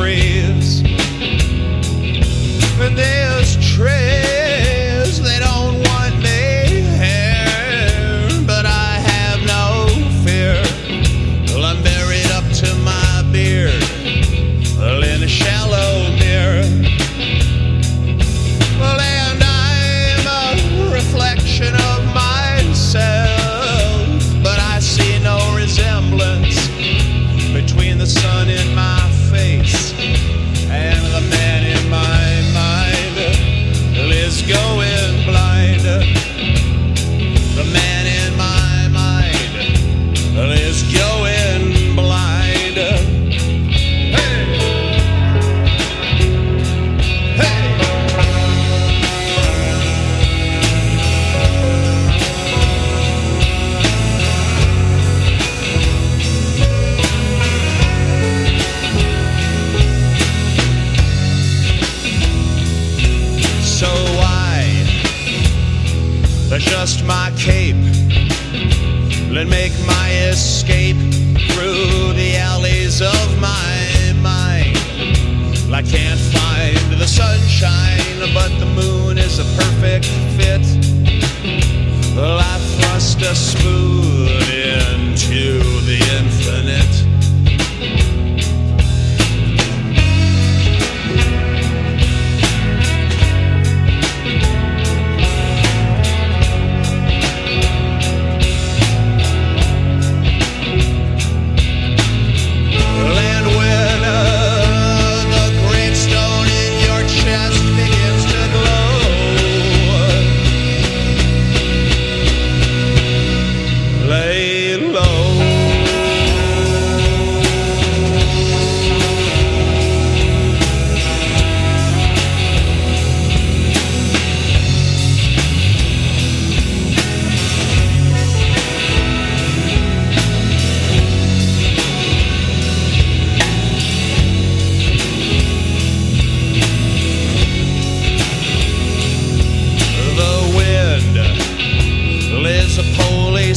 friend. adjust my cape. And make my escape through the alleys of my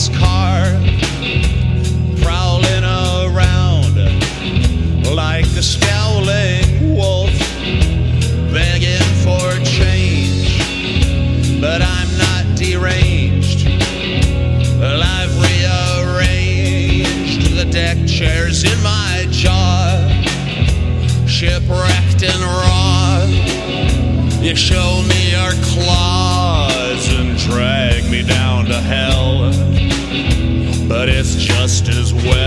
police car prowling around like a scowling wolf begging for change. But I'm not deranged. Well, I've rearranged the deck chairs in my jaw, shipwrecked and raw. You show me. just as well.